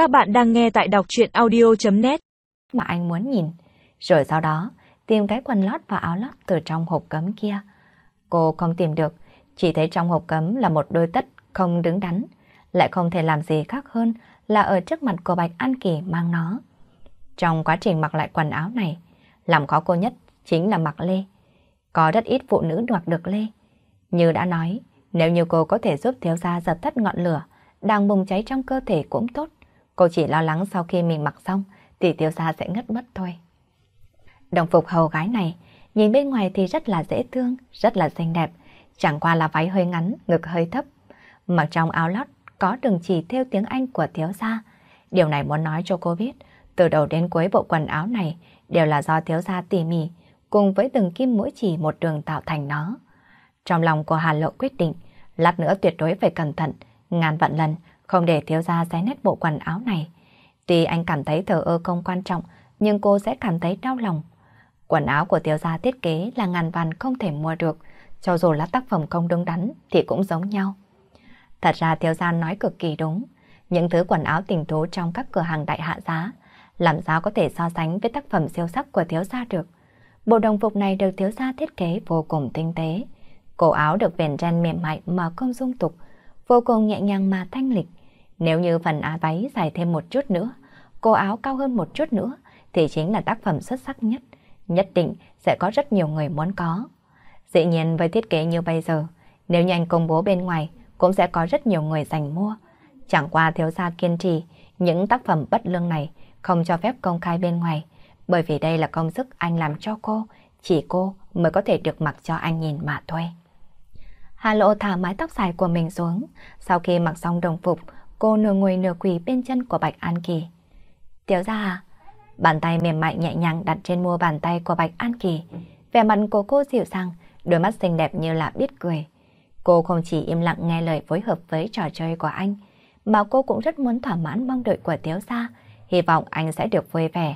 Các bạn đang nghe tại đọc chuyện audio.net Mà anh muốn nhìn. Rồi sau đó, tìm cái quần lót và áo lót từ trong hộp cấm kia. Cô không tìm được, chỉ thấy trong hộp cấm là một đôi tất không đứng đắn. Lại không thể làm gì khác hơn là ở trước mặt của Bạch An Kỳ mang nó. Trong quá trình mặc lại quần áo này, làm khó cô nhất chính là mặc lê. Có rất ít phụ nữ đoạt được lê. Như đã nói, nếu như cô có thể giúp thiếu gia dập tắt ngọn lửa, đang bùng cháy trong cơ thể cũng tốt. Cô chỉ lo lắng sau khi mình mặc xong thì thiếu gia sẽ ngất mất thôi. Đồng phục hầu gái này, nhìn bên ngoài thì rất là dễ thương, rất là xinh đẹp. Chẳng qua là váy hơi ngắn, ngực hơi thấp. Mặc trong áo lót có đường chỉ theo tiếng Anh của thiếu gia. Điều này muốn nói cho cô biết, từ đầu đến cuối bộ quần áo này đều là do thiếu gia tỉ mỉ, cùng với từng kim mũi chỉ một đường tạo thành nó. Trong lòng của Hà Lộ quyết định, lát nữa tuyệt đối phải cẩn thận, ngàn vạn lần không để thiếu gia xé nét bộ quần áo này. Tuy anh cảm thấy thờ ơ không quan trọng, nhưng cô sẽ cảm thấy đau lòng. Quần áo của thiếu gia thiết kế là ngàn vạn không thể mua được, cho dù là tác phẩm không đúng đắn thì cũng giống nhau. Thật ra thiếu gia nói cực kỳ đúng, những thứ quần áo tình thú trong các cửa hàng đại hạ giá, làm sao có thể so sánh với tác phẩm siêu sắc của thiếu gia được. Bộ đồng phục này được thiếu gia thiết kế vô cùng tinh tế. Cổ áo được vền ren mềm mại mà không dung tục, vô cùng nhẹ nhàng mà thanh lịch. Nếu như phần áo váy dài thêm một chút nữa, cô áo cao hơn một chút nữa, thì chính là tác phẩm xuất sắc nhất. Nhất định sẽ có rất nhiều người muốn có. Dĩ nhiên với thiết kế như bây giờ, nếu như anh công bố bên ngoài, cũng sẽ có rất nhiều người giành mua. Chẳng qua thiếu gia kiên trì, những tác phẩm bất lương này không cho phép công khai bên ngoài, bởi vì đây là công sức anh làm cho cô, chỉ cô mới có thể được mặc cho anh nhìn mà thôi. Hà Lộ thả mái tóc dài của mình xuống, sau khi mặc xong đồng phục, cô nửa ngồi nửa quỳ bên chân của Bạch An Kỳ. Tiểu ra à? Bàn tay mềm mại nhẹ nhàng đặt trên mua bàn tay của Bạch An Kỳ. Vẻ mặt của cô dịu dàng, đôi mắt xinh đẹp như là biết cười. Cô không chỉ im lặng nghe lời phối hợp với trò chơi của anh, mà cô cũng rất muốn thỏa mãn mong đợi của Tiếu Gia, hy vọng anh sẽ được vui vẻ.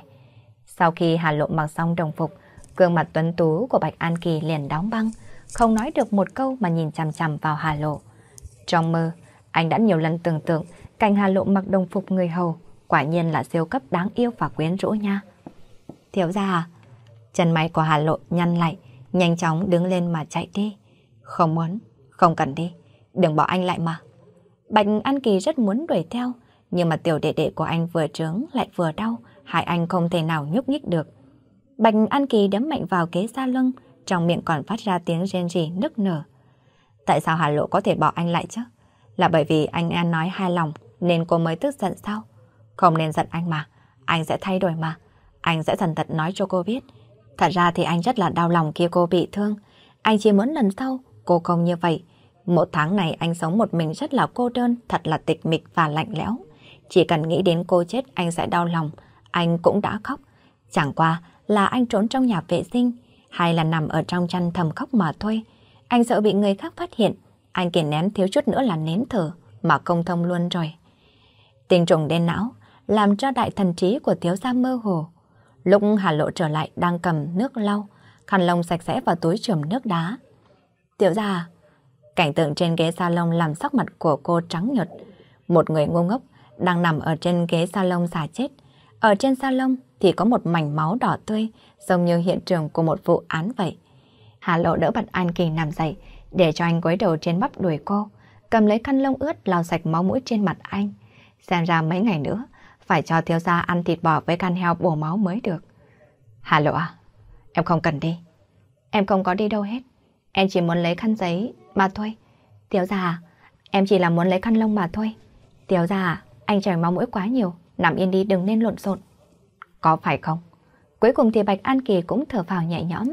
Sau khi Hà Lộ mặc xong đồng phục, gương mặt tuấn tú của Bạch An Kỳ liền đóng băng, không nói được một câu mà nhìn chằm chằm vào Hà Lộ. Trong mơ, anh đã nhiều lần tưởng tượng cảnh Hà Lộ mặc đồng phục người hầu, quả nhiên là siêu cấp đáng yêu và quyến rũ nha. Thiếu gia à? Chân máy của Hà Lộ nhăn lại, nhanh chóng đứng lên mà chạy đi. Không muốn, không cần đi, đừng bỏ anh lại mà. Bạch An Kỳ rất muốn đuổi theo, nhưng mà tiểu đệ đệ của anh vừa trướng lại vừa đau, hại anh không thể nào nhúc nhích được. Bạch An Kỳ đấm mạnh vào kế xa lưng, trong miệng còn phát ra tiếng rên rỉ nức nở. Tại sao Hà Lộ có thể bỏ anh lại chứ? Là bởi vì anh An nói hai lòng nên cô mới tức giận sao? Không nên giận anh mà, anh sẽ thay đổi mà. Anh sẽ dần thật nói cho cô biết. Thật ra thì anh rất là đau lòng khi cô bị thương. Anh chỉ muốn lần sau cô không như vậy. Một tháng này anh sống một mình rất là cô đơn, thật là tịch mịch và lạnh lẽo. Chỉ cần nghĩ đến cô chết anh sẽ đau lòng. Anh cũng đã khóc. Chẳng qua là anh trốn trong nhà vệ sinh hay là nằm ở trong chăn thầm khóc mà thôi. Anh sợ bị người khác phát hiện. Anh kể nén thiếu chút nữa là nén thở mà công thông luôn rồi. Tình trùng đen não làm cho đại thần trí của thiếu gia mơ hồ. Lúc Hà Lộ trở lại đang cầm nước lau, khăn lông sạch sẽ vào túi trường nước đá. Tiểu gia Cảnh tượng trên ghế salon làm sắc mặt của cô trắng nhợt. Một người ngu ngốc đang nằm ở trên ghế salon giả chết. Ở trên salon thì có một mảnh máu đỏ tươi, giống như hiện trường của một vụ án vậy. Hà Lộ đỡ bật An Kỳ nằm dậy, để cho anh gối đầu trên bắp đuổi cô, cầm lấy khăn lông ướt lau sạch máu mũi trên mặt anh. Xem ra mấy ngày nữa, phải cho thiếu gia ăn thịt bò với can heo bổ máu mới được. Hà Lộ à, em không cần đi. Em không có đi đâu hết. Em chỉ muốn lấy khăn giấy mà thôi. Thiếu gia à, em chỉ là muốn lấy khăn lông mà thôi. Thiếu gia à, anh chảy máu mũi quá nhiều, nằm yên đi đừng nên lộn xộn. Có phải không? Cuối cùng thì Bạch An Kỳ cũng thở phào nhẹ nhõm.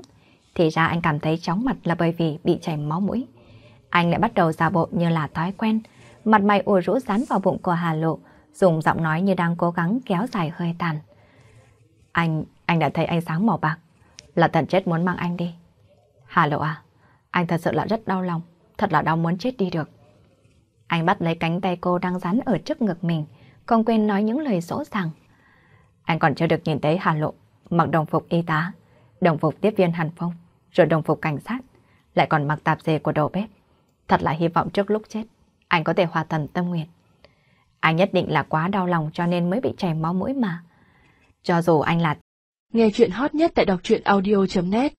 Thì ra anh cảm thấy chóng mặt là bởi vì bị chảy máu mũi. Anh lại bắt đầu giả bộ như là thói quen. Mặt mày ủ rũ dán vào bụng của Hà Lộ, dùng giọng nói như đang cố gắng kéo dài hơi tàn. Anh, anh đã thấy ánh sáng màu bạc. Là thần chết muốn mang anh đi. Hà Lộ à, anh thật sự là rất đau lòng. Thật là đau muốn chết đi được. Anh bắt lấy cánh tay cô đang dán ở trước ngực mình, không quên nói những lời dỗ ràng. Anh còn chưa được nhìn thấy Hà Lộ mặc đồng phục y tá, đồng phục tiếp viên Hàn Phong, rồi đồng phục cảnh sát, lại còn mặc tạp dề của đầu bếp. Thật là hy vọng trước lúc chết, anh có thể hòa thần tâm nguyện. Anh nhất định là quá đau lòng cho nên mới bị chảy máu mũi mà. Cho dù anh là... Nghe chuyện hot nhất tại đọc truyện audio.net